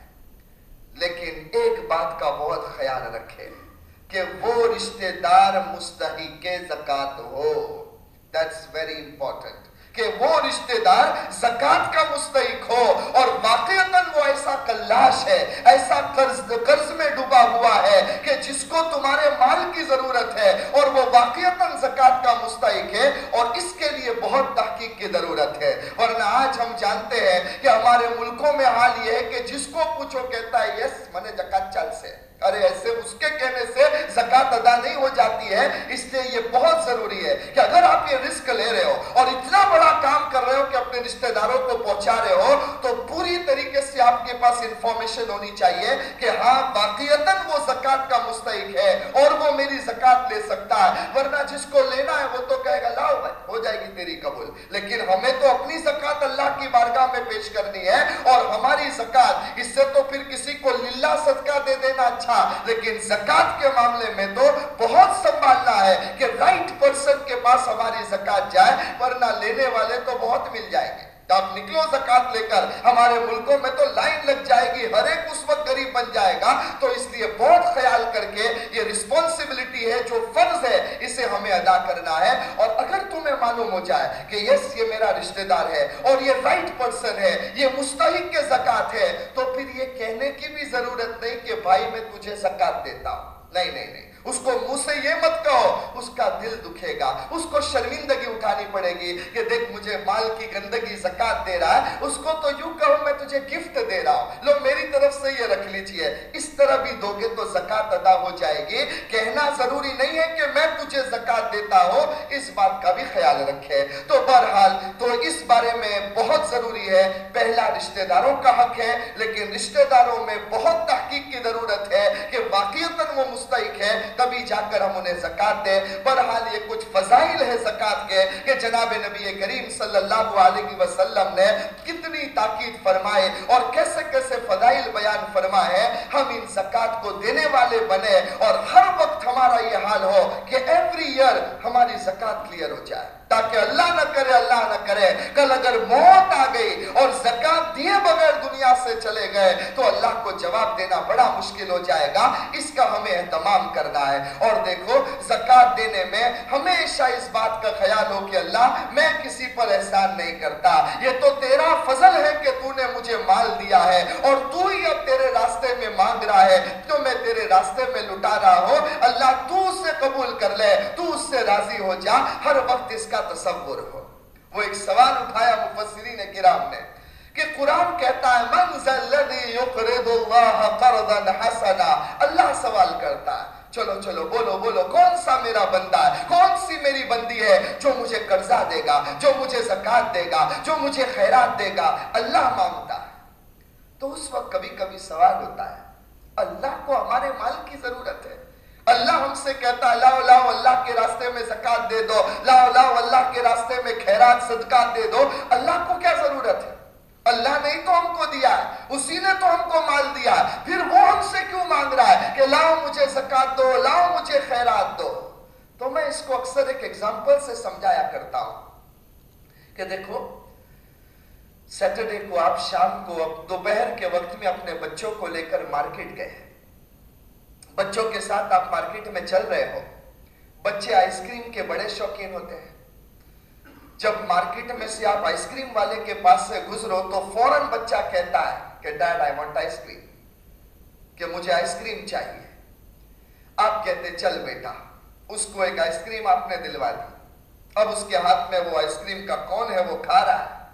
لیکن ایک بات کا بہت خیال رکھے۔ کہ وہ رشتہ دار مستحق زکات ہو۔ دیٹس ویری امپورٹنٹ کہ وہ رشتہ دار زکات کا مستحق ہو اور واقعتاً وہ ایسا کلاش ہے، ایسا قرض قرض میں ڈوبا ہوا ہے کہ جس کو تمہارے مال کی ضرورت ہے اور وہ واقعتاً زکات کا مستحق ہے اور اس کے لیے بہت تحقیق کی ضرورت ہے۔ ورنہ آج ہم جانتے ہیں کہ ہمارے ملکوں میں حال یہ ہے کہ جس کو پوچھو کہتا ہے یس منے زکات چل سے۔ ارے، ایسے اس کے کہنے سے زکات ادا نہیں ہو جاتی ہے، اس لیے یہ بہت ضروری ہے کہ اگر آپ یہ رسک لے رہے ہو اور اتنا بڑا کام کر رہے ہو کہ اپنے رشتہ داروں کو پہنچا رہے ہو، تو پوری طریقے سے آپ کے پاس انفارمیشن ہونی چاہیے کہ ہاں واقعیتاً وہ زکات کا مستحق ہے اور وہ میری زکات لے سکتا ہے۔ ورنہ جس کو لینا ہے، وہ تو کہے گا، لاؤ بھائی، ہو جائے گی تیری قبول۔ لیکن ہمیں تو اپنی زکات اللہ کی بارگاہ میں پیش کرنی ہے اور ہماری زکات، اس سے تو پھر کسی کو للہ صدقہ دے دینا اچھا لیکن زکاة کے معاملے معاملے میں تو بہت سنبھالنا ہے کہ رائٹ پرسن کے پاس ہماری زکاة جائے، ورنہ لینے والے تو بہت مل جائیں گے۔ آپ نکلو زکاة لے کر، ہمارے ملکوں میں تو لائن لگ جائے گی، ہر ایک اس وقت غریب بن جائے گا۔ تو اس لیے بہت خیال کر کے یہ رسپونسبلٹی ہے، جو فرض ہے، اسے ہمیں ادا کرنا ہے۔ اور اگر تمہیں معلوم ہو جائے کہ یس یہ میرا رشتہ دار ہے اور یہ رائٹ پرسن ہے، یہ مستحق کے زکاة ہے، تو پھر یہ کہنے کی بھی ضرورت نہیں کہ بھائی میں تجھے زکاة دیتا ہوں۔ نہیں نہیں نہیں اس کو منہ سے یہ مت کہو، اس کا دل دکھے گا، اس کو شرمندگی اٹھانی پڑے گی کہ دیکھ مجھے مال کی گندگی زکات دے رہا ہے، اس کو تو یوں کہو میں تجھے گفٹ دے رہا ہوں۔ لو میری طرف سے یہ رکھ لیجیے۔ اس طرح بھی دو گے تو زکات ادا ہو جائے گی۔ کہنا ضروری نہیں ہے کہ میں تجھے زکات دیتا ہوں، اس بات کا بھی خیال رکھے۔ تو بہرحال، تو اس بارے میں بہت ضروری ہے۔ پہلا رشتہ داروں کا حق ہے، لیکن رشتہ داروں میں بہت تحقیق کی ضرورت ہے کہ واقعیتاً وہ مستحق ہے۔ تبھی جا کر ہم انہیں زکاة دیں۔ برحال یہ کچھ فضائل ہے زکاة کے کہ جناب نبی کریم صلی اللہ علیہ وسلم نے کتنی تاکید فرمائے اور کیسے کیسے فضائل بیان فرمائے۔ ہم ان زکاة کو دینے والے بنے اور ہر وقت ہمارا یہ حال ہو کہ ایوری یر ہماری زکاة کلیر ہو جائے۔ تاکہ اللہ نہ کرے، اللہ نہ کرے۔ کل اگر موت آ گئی اور زکاة دیے بغیر دنیا سے چلے گئے، تو اللہ کو جواب دینا بڑا مشکل ہو جائے گا۔ اس کا ہمیں احتمام کرنا ہے۔ اور دیکھو زکاة دینے میں ہمیشہ اس بات کا خیال ہو کہ اللہ، میں کسی پر احسان نہیں کرتا۔ یہ تو تیرا فضل ہے کہ تو نے مجھے مال دیا ہے، اور تو ہی اب تیرے راستے میں مانگ رہا ہے۔ تو میں تیرے راستے میں لٹا رہا ہوں، اللہ تو اس سے قبول کر لے، تو اس سے راضی ہو جا۔ ہر وقت اس کا کا تصور ہو۔ وہ ایک سوال اٹھایا مفسرین کرام نے کہ قرآن کہتا ہے منزل الذي يقرض الله قرضا حسنا اللہ سوال کرتا ہے، چلو چلو، بولو بولو، کون سا میرا بندہ ہے؟ کون سی میری بندی ہے جو مجھے قرضہ دے گا، جو مجھے زکاة دے گا، جو مجھے خیرات دے گا؟ اللہ مانگتا ہے۔ تو اس وقت کبھی کبھی سوال ہوتا ہے، اللہ کو ہمارے مال کی ضرورت اللہ ہم سے کہتا ہے، لاؤ لاؤ، اللہ کے راستے میں زکاة دے دو۔ لاؤ لاؤ، اللہ کے راستے میں خیرات، صدقات دے دو۔ اللہ کو کیا ضرورت ہے؟ اللہ نے تو ہم کو دیا ہے، اسی نے تو ہم کو مال دیا ہے۔ پھر وہ ہم سے کیوں مانگ رہا ہے کہ لاؤ مجھے زکاة دو، لاؤ مجھے خیرات دو؟ تو میں اس کو اکثر ایک ایگزامپل سے سمجھایا کرتا ہوں۔ کہ دیکھو سیٹرڈے کو آپ، شام کو اب دوپہر کے وقت میں اپنے بچوں کو لے کر مارکیٹ گئے۔ بچوں کے ساتھ آپ مارکیٹ میں چل رہے ہو، بچے آئس کریم کے بڑے شوقین ہوتے ہیں۔ جب مارکیٹ میں سے آپ آئس کریم والے کے پاس سے گزرو تو فوراں بچہ کہتا ہے کہ dad, I want ice cream, کہ مجھے آئس کریم چاہیے۔ آپ کہتے چل بیٹا، اس کو ایک آئس کریم آپ نے دلوا دی۔ اب اس کے ہاتھ میں وہ آئس کریم کا کون ہے، وہ کھا رہا ہے۔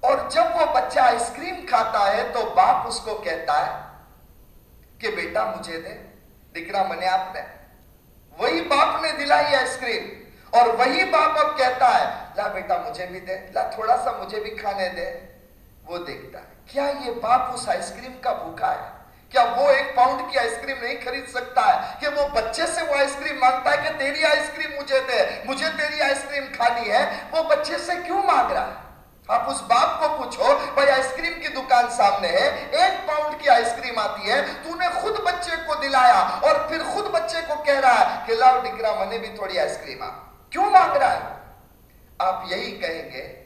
اور جب وہ بچہ آئس کریم کھاتا ہے تو باپ اس کو کہتا ہے کہ بیٹا مجھے دے، دکھنا منے آپ نے۔ وہی باپ نے دلائی آئس کریم۔ اور وہی باپ اب کہتا ہے، لا بیٹا مجھے بھی دے، لا تھوڑا سا مجھے بھی کھانے دے۔ وہ دیکھتا ہے، کیا یہ باپ اس آئس کریم کا بھوکا ہے؟ کیا وہ ایک پاؤنڈ کی آئس کریم نہیں خرید سکتا ہے؟ کہ وہ بچے سے وہ آئس کریم مانگتا ہے کہ تیری آئس کریم مجھے دے، مجھے تیری آئس کریم کھانی ہے، وہ بچے سے کیوں مانگ رہا ہے؟ آپ اس باپ کو پوچھو، بھائی آئس کریم کی دکان سامنے ہے، ایک پاؤنڈ کی آئس کریم آتی ہے، تو نے خود بچے کو دلایا اور پھر خود بچے کو کہہ رہا ہے کہ لاؤ ڈگرا منے بھی تھوڑی آئس کریم آ۔ کیوں مانگ رہا ہے؟ آپ یہی کہیں گے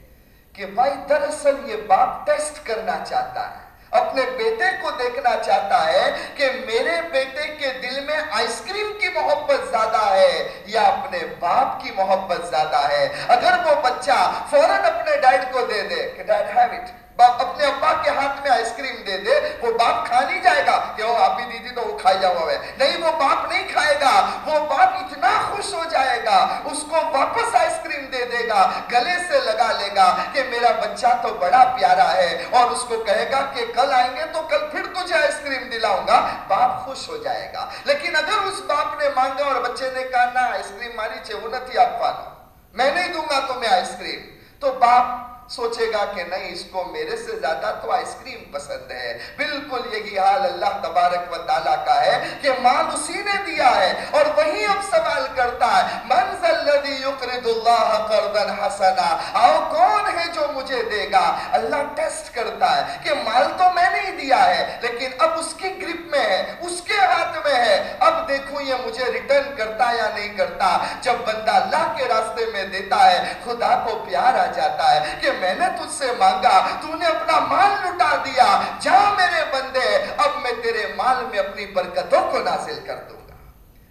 کہ بھائی دراصل یہ باپ ٹیسٹ کرنا چاہتا ہے۔ اپنے بیٹے کو دیکھنا چاہتا ہے کہ میرے بیٹے کے دل میں آئس کریم کی محبت زیادہ ہے یا اپنے باپ کی محبت زیادہ ہے۔ اگر وہ بچہ فوراً اپنے ڈیڈ کو دے دے کہ ڈیڈ ہیو اٹ۔ باپ اپنے ابا کے ہاتھ میں آئس کریم دے دے، وہ باپ کھا نہیں جائے گا۔ کہ وہ آپ ہی دی تو وہ کھائی جاؤ ہے نہیں، وہ باپ نہیں کھائے گا۔ وہ باپ اتنا خوش ہو جائے گا، اس کو واپس آئس کریم دے دے گا، گلے سے لگا لے گا کہ میرا بچہ تو بڑا پیارا ہے۔ اور اس کو کہے گا کہ کل آئیں گے تو کل پھر تجھے آئس کریم دلاؤں گا۔ باپ خوش ہو جائے گا۔ لیکن اگر اس باپ نے مانگا اور بچے نے کہا نا آئس کریم ماری چھے وہ نتی آپ پانا میں نہیں دوں گا تمہیں آئس کریم تو باپ سوچے گا کہ نہیں، اس کو میرے سے زیادہ تو آئس کریم پسند ہے۔ بالکل یہی حال اللہ تبارک و تعالیٰ کا ہے کہ مال اسی نے دیا ہے اور وہی اب سوال کرتا ہے منزل لدی یقرد اللہ قردن حسنا؟ آؤ، کون ہے جو مجھے دے گا؟ اللہ ٹیسٹ کرتا ہے کہ مال تو میں نہیں دیا ہے، لیکن اب اس کی گرپ میں ہے، اس کے ہاتھ میں ہے۔ اب دیکھوں یہ مجھے ریٹرن کرتا یا نہیں کرتا۔ جب بندہ اللہ کے راستے میں دیتا ہے، خدا کو پیار آ جاتا ہے کہ میں نے تجھ سے مانگا تو نے اپنا مال لٹا دیا۔ جا میرے بندے، اب میں تیرے مال میں اپنی برکتوں کو نازل کر دوں۔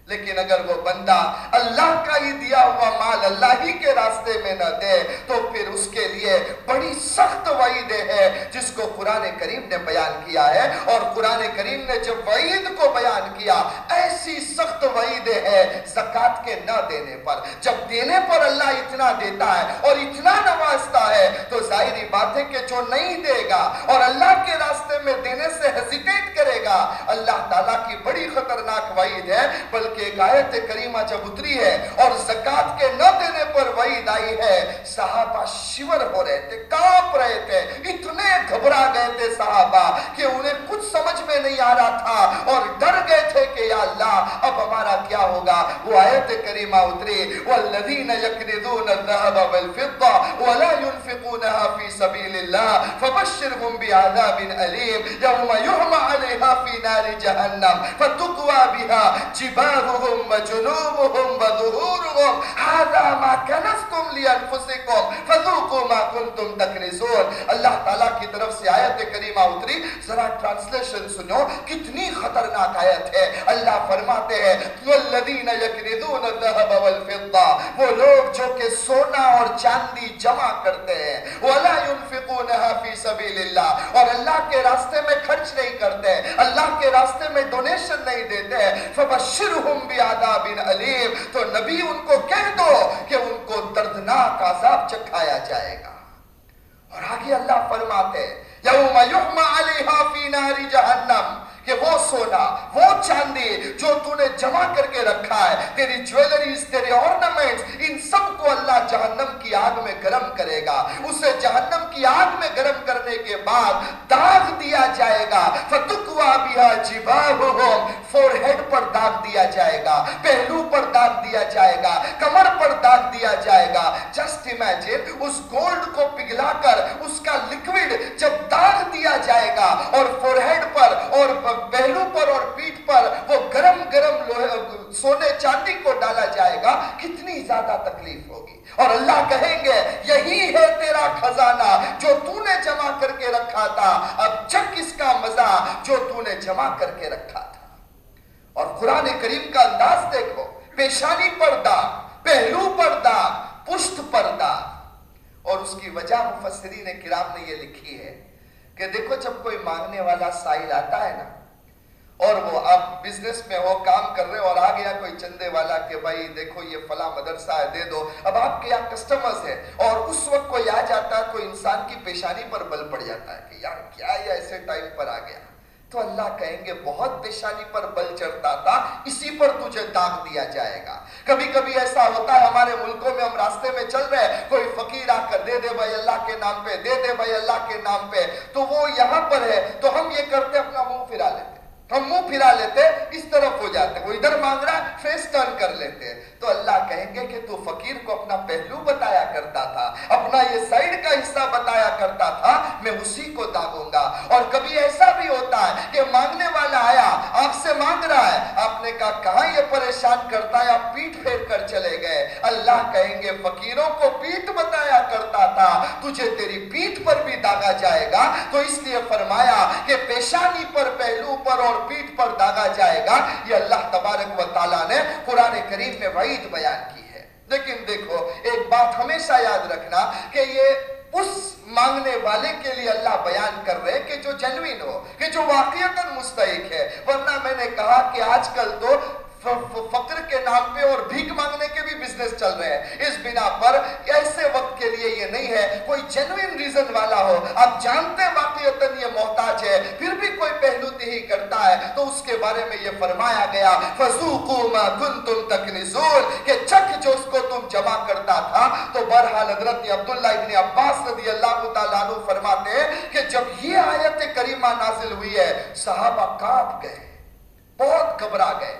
لیکن اگر وہ بندہ اللہ کا ہی دیا ہوا مال اللہ ہی کے راستے میں نہ دے، تو پھر اس کے لیے بڑی سخت وعید ہے، جس کو قرآن کریم نے بیان کیا ہے۔ اور قرآن کریم نے جب وعید کو بیان کیا، ایسی سخت وعید ہے زکاة کے نہ دینے پر۔ جب دینے پر اللہ اتنا دیتا ہے اور اتنا نوازتا ہے، تو ظاہری بات ہے کہ جو نہیں دے گا اور اللہ کے راستے میں دینے سے ہزیٹیٹ کرے گا۔ اللہ تعالیٰ کی بڑی خطرناک وعید ہے، بلکہ ایک آیت کریمہ جب اتری ہے اور زکاة کے نہ دینے پر وعید آئی ہے، صحابہ شور ہو رہے تھے، کاپ رہے تھے، اتنے گھبرا گئے تھے صحابہ کہ انہیں کچھ سمجھ میں نہیں آ رہا تھا اور ڈر گئے تھے کہ یا اللہ، اب ہمارا کیا ہوگا؟ وہ آیت کریمہ اتری، وَالَّذِينَ يَكْرِدُونَ الذَّهَبَ وَالْفِضَّ وَلَا يُنفِقُونَهَا فِي سَبِيلِ اللَّهِ فَبَشِّرْهُمْ بِعَذَابٍ أَلِيمٍ يَوْمَ يُحْمَ عَلَيْهَا فِي نَارِ جَهَنَّمْ فَتُقْوَى بِهَا جِبَارُ ظهورهم وجنوبهم وظهورهم هذا ما كنستم لأنفسكم فذوقوا ما كنتم تكنزون اللہ تعالیٰ کی طرف سے آیت کریمہ اتری ذرا ٹرانسلیشن سنو کتنی خطرناک آیت ہے اللہ فرماتے ہیں والذین یکنزون الذهب والفضة وہ لوگ جو کہ سونا اور چاندی جمع کرتے ہیں ولا ينفقونها في سبيل الله اور اللہ کے راستے میں خرچ نہیں کرتے ہیں اللہ کے راستے میں ڈونیشن نہیں دیتے. ہیں فبشرهم بعذاب علیم. تو نبی ان کو کہہ دو کہ ان کو دردناک عذاب چکھایا جائے گا. اور آگے اللہ فرماتے یوم یحمى علیہا فی نار جہنم. کہ وہ سونا، وہ چاندی جو تو نے جمع کر کے رکھا ہے، تیری جویلریز تیرے ornaments ان سب کو اللہ جہنم کی آگ میں گرم کرے گا۔ اسے جہنم کی آگ میں گرم کرنے کے بعد داغ دیا جائے گا۔ فَتُقْوَا بِهَا جِبَاهُهُمْ۔ فور ہیڈ پر داغ دیا جائے گا، پہلو پر داغ دیا جائے گا، کمر پر داغ دیا جائے گا۔ جسٹ امیجن اس گولڈ کو پگلا کر اس کا لکوڈ جب داغ دیا جائے گا اور فور ہیڈ پر اور پہلو پر اور پیٹ پر وہ گرم گرم سونے چاندی کو ڈالا جائے گا، کتنی زیادہ تکلیف ہوگی۔ اور اللہ کہیں گے، یہی ہے تیرا خزانہ جو تو نے جمع کر کے رکھا تھا۔ اب چک اس کا مزہ جو تو نے جمع کر کے رکھا تھا۔ اور قرآن کریم کا انداز دیکھو، پیشانی پر داغ، پہلو پر داغ، پشت پر داغ۔ اور اس کی وجہ مفسرین کرام نے یہ لکھی ہے کہ دیکھو جب کوئی مانگنے والا سائل آتا ہے نا اور وہ آپ بزنس میں ہو کام کر رہے اور آ گیا کوئی چندے والا کہ بھائی دیکھو یہ فلاں مدرسہ ہے، دے دو۔ اب آپ کے یہاں کسٹمرز ہیں اور اس وقت کوئی آ جاتا ہے، کوئی انسان کی پیشانی پر بل پڑ جاتا ہے کہ یار کیا یہ ایسے ٹائم پر آ گیا؟ تو اللہ کہیں گے، بہت پیشانی پر بل چڑھتا تھا، اسی پر تجھے داغ دیا جائے گا۔ کبھی کبھی ایسا ہوتا ہے، ہمارے ملکوں میں ہم راستے میں چل رہے ہیں، کوئی فقیر آ کر دے دے بھائی اللہ کے نام پہ، دے دے بھائی اللہ کے نام پہ۔ تو وہ یہاں پر ہے، تو ہم یہ کرتے اپنا منہ پھرا لیتے ہم منہ پھرا لیتے، اس طرف ہو جاتے، وہ ادھر مانگ رہا فیس ٹرن کر لیتے۔ تو اللہ کہیں گے کہ تو فقیر کو اپنا پہلو بتایا کرتا تھا، اپنا یہ سائڈ کا حصہ بتایا کرتا تھا، میں اسی کو داغوں گا۔ اور کبھی ایسا بھی ہوتا ہے کہ مانگنے والا آیا، آپ سے مانگ رہا ہے، آپ نے کہا، کہاں یہ پریشان کرتا ہے؟ آپ پیٹ پھیر کر چلے گئے۔ اللہ کہیں گے، فقیروں کو پیٹ بتایا کرتا تھا، تجھے تیری پیٹ پر بھی داغا جائے گا۔ تو اس لیے فرمایا کہ پیشانی پر، پہلو پر اور پیٹ پر داغا جائے گا۔ یہ اللہ تبارک و تعالیٰ نے قرآن کریم میں وعید بیان کی ہے۔ لیکن دیکھو، ایک بات ہمیشہ یاد رکھنا کہ یہ اس مانگنے والے کے لیے اللہ بیان کر رہے کہ جو جنوین ہو، کہ جو واقعیتاً مستحق ہے۔ ورنہ میں نے کہا کہ آج کل تو فقر کے نام پہ اور بھیک مانگنے کے بھی بزنس چل رہے ہیں۔ اس بنا پر ایسے وقت کے لیے یہ نہیں ہے، کوئی جنوین ریزن والا ہو۔ اب جانتے ہیں واقعیتاً یہ محتاج ہے، پھر بھی کوئی پہلو ہی کرتا ہے۔ تو اس کے بارے میں یہ فرمایا گیا، فَذُوقُوا مَا كُنْتُمْ تَكْنِزُونَ، کہ چک جو اس کو تم جمع کرتا تھا۔ تو برحال حضرت عبداللہ ابن عباس رضی اللہ تعالیٰ عنہ فرماتے ہیں کہ جب یہ آیت کریمہ نازل ہوئی ہے، صحابہ کاپ گئے، بہت گھبرا گئے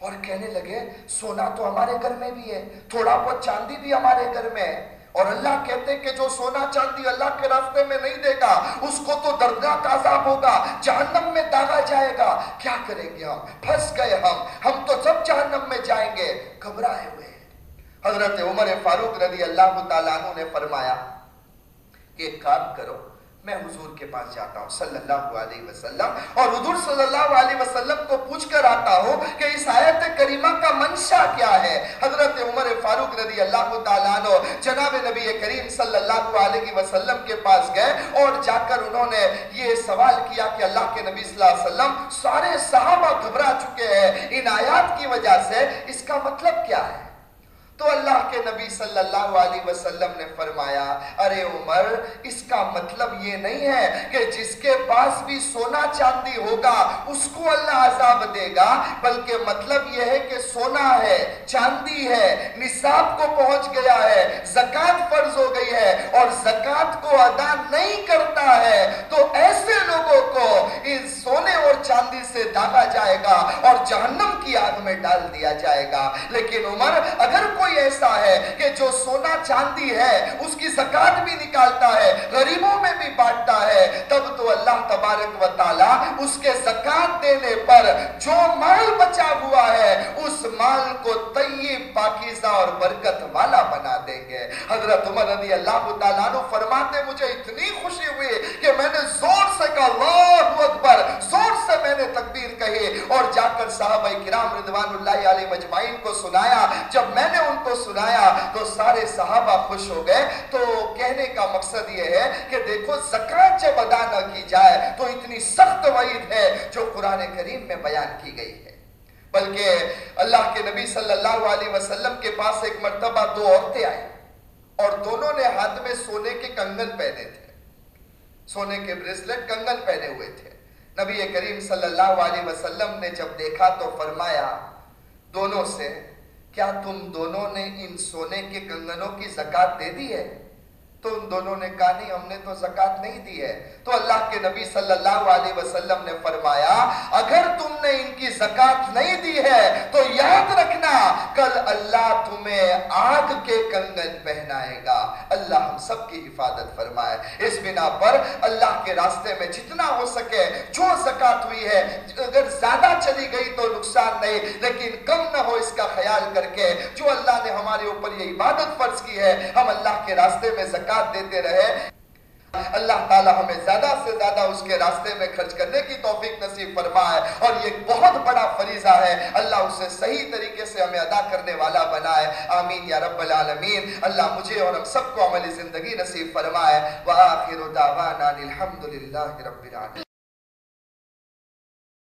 اور کہنے لگے، سونا تو ہمارے گھر میں بھی ہے، تھوڑا بہت چاندی بھی ہمارے گھر میں ہے۔ اور اللہ کہتے کہ جو سونا چاندی اللہ کے راستے میں نہیں دے گا، اس کو تو دردناک عذاب ہوگا، جہنم میں داغا جائے گا۔ کیا کریں گے ہم؟ پھنس گئے ہم۔ ہم تو سب جہنم میں جائیں گے۔ گھبرائے ہوئے۔ حضرت عمر فاروق رضی اللہ تعالیٰ عنہ نے فرمایا کہ ایک کام کرو۔ میں حضور کے پاس جاتا ہوں، صلی اللہ علیہ وسلم۔ اور حضور صلی اللہ علیہ وسلم کو پوچھ کر آتا ہوں کہ اس آیت کریمہ کا منشا کیا ہے۔ حضرت عمر فاروق رضی اللہ تعالیٰ عنہ جناب نبی کریم صلی اللہ علیہ وسلم کے پاس گئے اور جا کر انہوں نے یہ سوال کیا کہ اللہ کے نبی صلی اللہ علیہ وسلم سارے صحابہ گھبرا چکے ہیں۔ ان آیات کی وجہ سے اس کا مطلب کیا ہے؟ کے نبی صلی اللہ علیہ وسلم نے فرمایا، ارے عمر، اس کا مطلب یہ نہیں ہے کہ جس کے پاس بھی سونا چاندی ہوگا، اس کو اللہ عذاب دے گا، بلکہ مطلب یہ ہے کہ سونا ہے، چاندی ہے، نصاب کو پہنچ گیا ہے زکاة فرض ہو گئی ہے، اور زکاة کو ادا نہیں کرتا ہے، تو ایسے لوگوں کو اس سونے اور چاندی سے داغا جائے گا اور جہنم کی آگ میں ڈال دیا جائے گا۔ لیکن عمر، اگر کوئی ایسا ہے ہے کہ جو سونا چاندی ہے، اس کی زکاة بھی نکالتا ہے، غریبوں میں بھی بانٹتا ہے۔ تب تو اللہ تبارک و تعالی اس کے زکاة دینے پر جو مال بچا ہوا ہے، اس مال کو طیب، پاکیزہ اور برکت والا بنا دیں گے۔ حضرت عمر رضی اللہ تعالیٰ عنہ فرماتے، مجھے اتنی خوشی ہوئی کہ میں نے زور سے کہا، اللہ اکبر! زور سے میں نے تکبیر کہی اور جا کر صحابہ کرام رضوان اللہ علیہ مجمعین کو سنایا۔ جب میں نے ان کو سنایا فرمایا تو سارے صحابہ خوش ہو گئے؟ تو کہنے کا مقصد یہ ہے کہ دیکھو زکاة جب ادا نہ کی جائے تو اتنی سخت وعید ہے جو قرآن کریم میں بیان کی گئی ہے۔ بلکہ اللہ کے نبی صلی اللہ علیہ وسلم کے پاس ایک مرتبہ دو عورتیں آئیں اور دونوں نے ہاتھ میں سونے کے کنگن پہنے تھے۔ سونے کے بریسلٹ کنگن پہنے ہوئے تھے۔ نبی کریم صلی اللہ علیہ وسلم نے جب دیکھا تو فرمایا، دونوں سے کیا تم دونوں نے ان سونے کے کنگنوں کی زکات دے دی ہے؟ تو ان دونوں نے کہا، نہیں، ہم نے تو زکاة نہیں دی ہے۔ تو اللہ کے نبی صلی اللہ علیہ وسلم نے فرمایا، اگر تم نے ان کی زکاة نہیں دی ہے، تو یاد رکھنا، کل اللہ تمہیں آگ کے کنگن پہنائے گا۔ اللہ ہم سب کی حفاظت فرمائے۔ اس بنا پر اللہ کے راستے میں جتنا ہو سکے جو زکاة ہوئی ہے، اگر زیادہ چلی گئی تو نقصان نہیں، لیکن کم نہ ہو اس کا خیال کر کے جو اللہ نے ہمارے اوپر یہ عبادت فرض کی ہے، ہم اللہ کے راستے میں زکاة زکاة دیتے رہے۔ اللہ تعالی ہمیں زیادہ سے زیادہ اس کے راستے میں خرچ کرنے کی توفیق نصیب فرمائے اور یہ بہت بڑا فریضہ ہے۔ اللہ اسے صحیح طریقے سے ہمیں ادا کرنے والا بنائے۔ آمین یا رب العالمین۔ اللہ مجھے اور ہم سب کو عملی زندگی نصیب فرمائے۔ وآخر دعوانا الحمدللہ رب العالمین۔